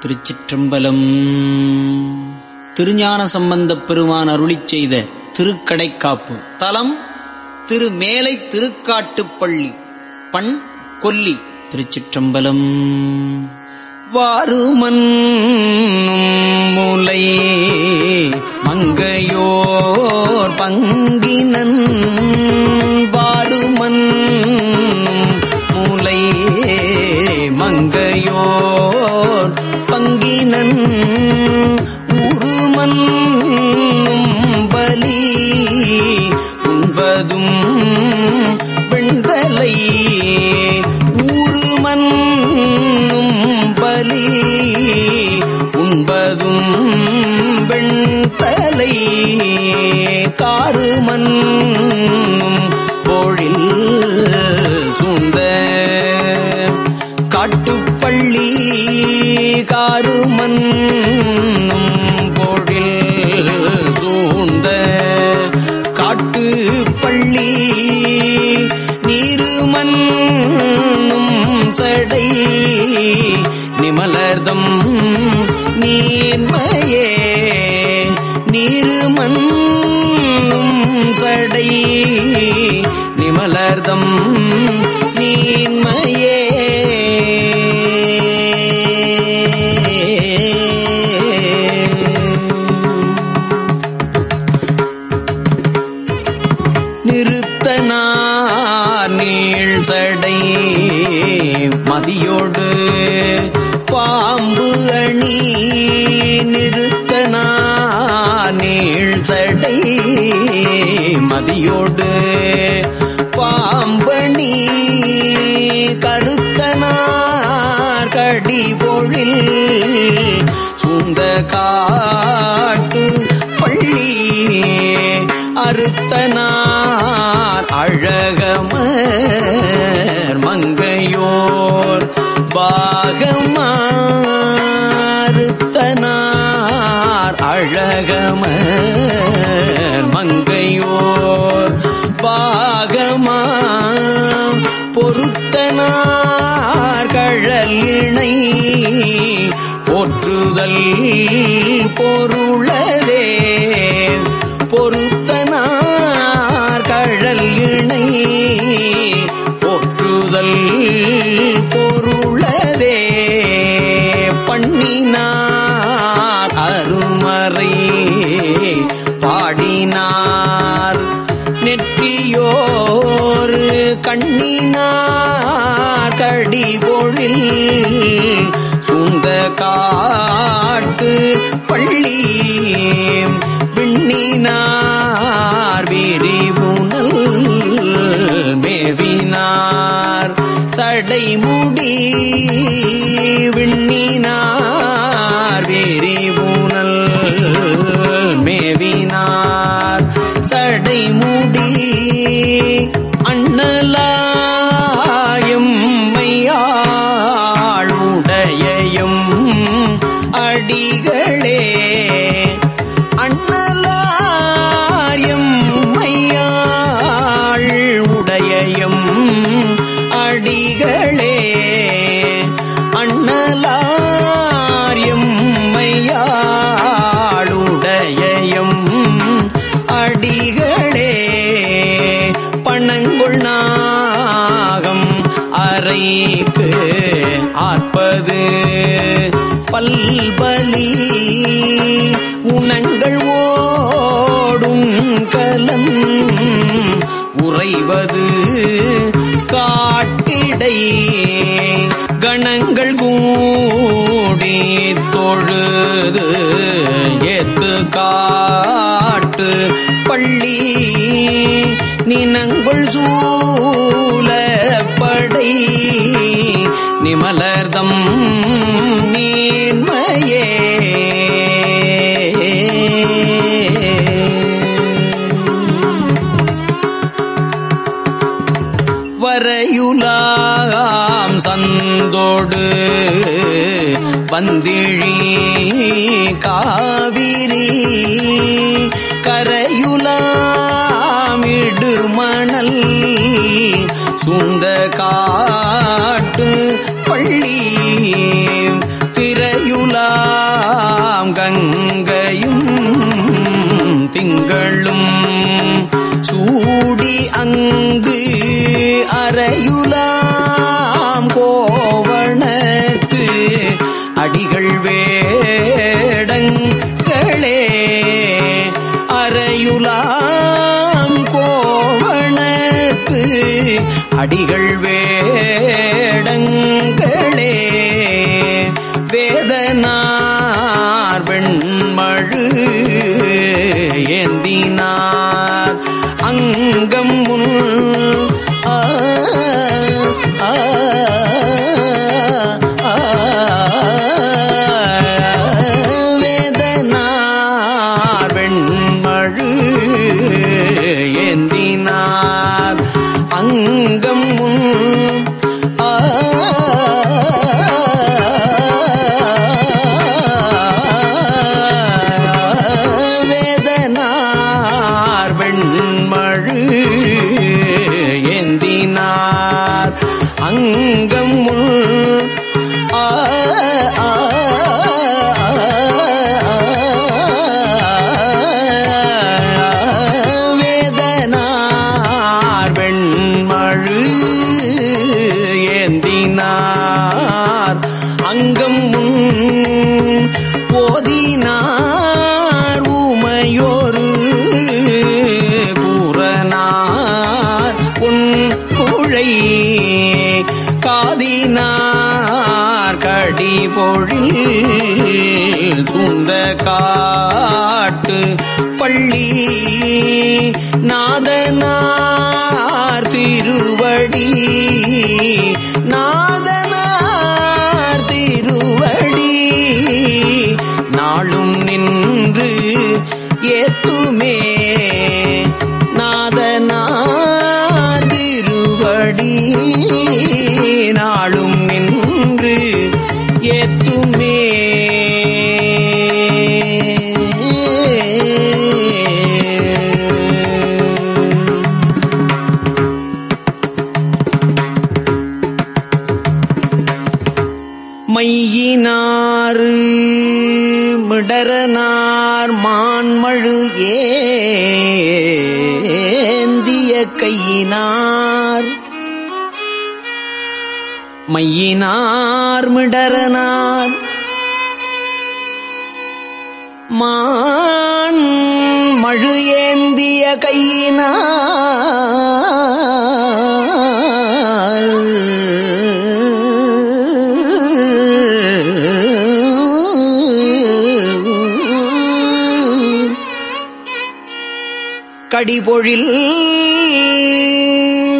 திருச்சிற்றம்பலம். திருஞான சம்பந்தப் பெருமான் அருளி செய்த திருக்கடைக்காப்பு தலம் திருமேலை திருக்காட்டுப்பள்ளி பண் கொல்லி திருச்சிற்றம்பலம். வாருமன் முலை மங்கையோர் பங்கினன். வாருமன் பங்கினன் உருமன் பலி உண்பதும் பெண்தலை உருமன் பலி உண்பதும் வெண்தலை காருமன் காருமன் பொழில் சூழ்ந்த காட்டு பள்ளி நீருமன் சடை நிமலர்தம் நீர்மையே நீருமன் சடை நிமலர்தம் நீர்மையே நிறுத்தனார் சடை மதியோடு பாம்பணி கருத்தனார் கடி பொழில் சூந்த காட்டு பள்ளி அறுத்தனார் அழக போற்றுதல் பொருளதே. பொருத்தனார் கழல் இணை போற்றுதல் பொருளதே. பண்ணினார் அருமறை பாடினார். நெற்றியோர் கண்ணினார் கடி பொழில் சூந்த காட்டு பள்ளி விண்ணினார் விரிவுணல் மேவினார் சடைமுடி விண்ணினார் விரிவுணல் மேவினார் சடைமுடி அண்ணலாயும் அறைக்கு ஆற்பது பல்பலி உணங்கள் ஓடும் கலம் உறைவது. காட்டிடை கணங்கள் கூடி தொழுது. ஏத்து காட்டு பள்ளி நினங்குள் சூலப்படை மலர்தம் நீர்மையே. வரையுலாம் சந்தோடு வந்திழி காவிரி. கரையுலாமிடு மணல் சுந்த கா காட்டு பள்ளி திரையுலாம் கங்கையும் திங்களும் சூடி அங்கு அறையுலாம் கோவணத்து அடிகள் வே அடிகள் வேடங்களே வேதனார் வெண்மழு ஏந்தினார். அங்கம் முன் போதினார் ஊமையோரு கூறனார் உன் குழை காதினார். கடி பொழில் சுந்த காட்டு பள்ளி நாதனார் திருவடி. நாதனார் ஏத்துமே. நாதனாதிருவடி நாளும் நின்று ஏந்திய கையினார். மையினார் மிடரனார். மான் மழு ஏந்திய கையினார். கடிபொழில்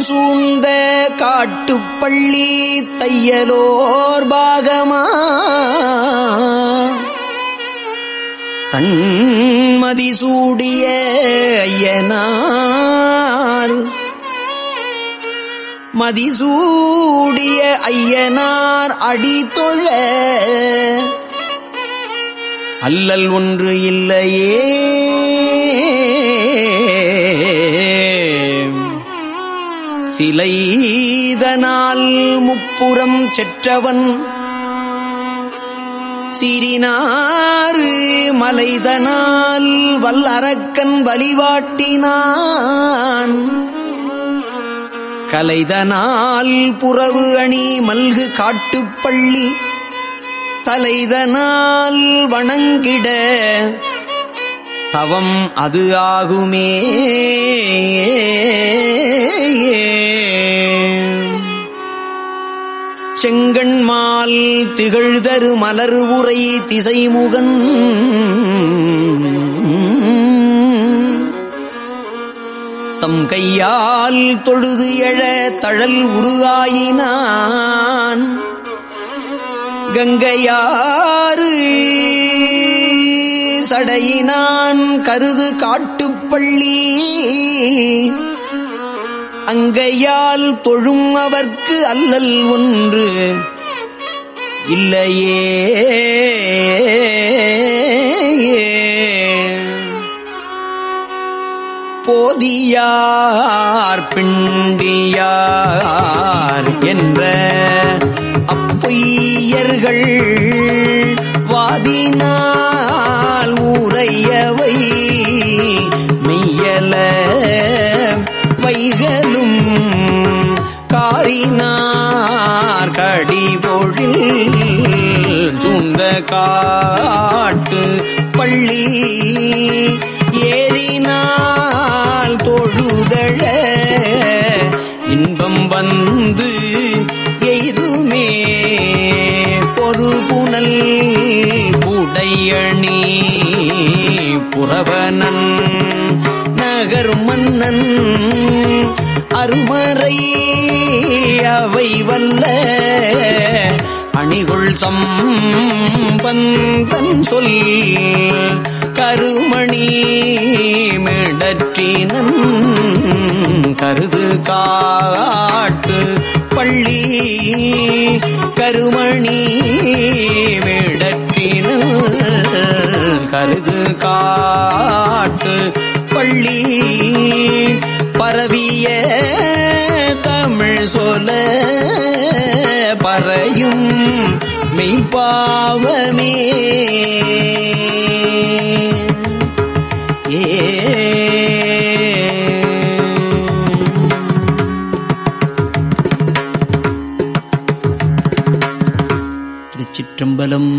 சூழ்ந்த காட்டுப்பள்ளி தையலோர் பாகமா. தன்மதி சூடிய ஐயனார். மதிசூடிய ஐயனார் அடிதொழ அல்லல் ஒன்று இல்லையே. சிலைதனால் முப்புறம் செற்றவன். சிறினாறு மலைதனால் வல்லரக்கன் வழிவாட்டினான் கலைதனால் புறவு அணி மல்கு காட்டுப்பள்ளி. தலைதனால் வணங்கிட தவம் அது ஆகுமே. செங்கண்மால் திகழ்தரு மலர் உரை திசைமுகன். தம் கையால் தொழுது எழ தழல் உருவாயினான். கங்கையாறு. சடையினான் கருது காட்டுப்பள்ளி. அங்கையால் தொழும் அவர்க்கு அல்லல் ஒன்று. இல்லையே. போதியார் பிண்டியார் என்ற அப்பொய்யர்கள் வாதினால் ஊரையவை மெய்யல வைகளும் காரினார் கடிபொழில் சுந்த காட்டு பள்ளி ஏறினால் தொழுதழ. இன்பம் வந்து பொறுபுனல் புடையணி புறவனன் நகர் மன்னன் அருமறை அவை வல்ல அணிகுள் சம்பந்தன் சொல் கருமணி மிடற்றினன் கருது காட்டு பள்ளி கருமணி மிடற்றினன் கருது காட்டு பள்ளி பரவிய தமிழ் சொல பறையும் மெய்ப்பாவமே. ஏ திருச்சிற்றம்பலம்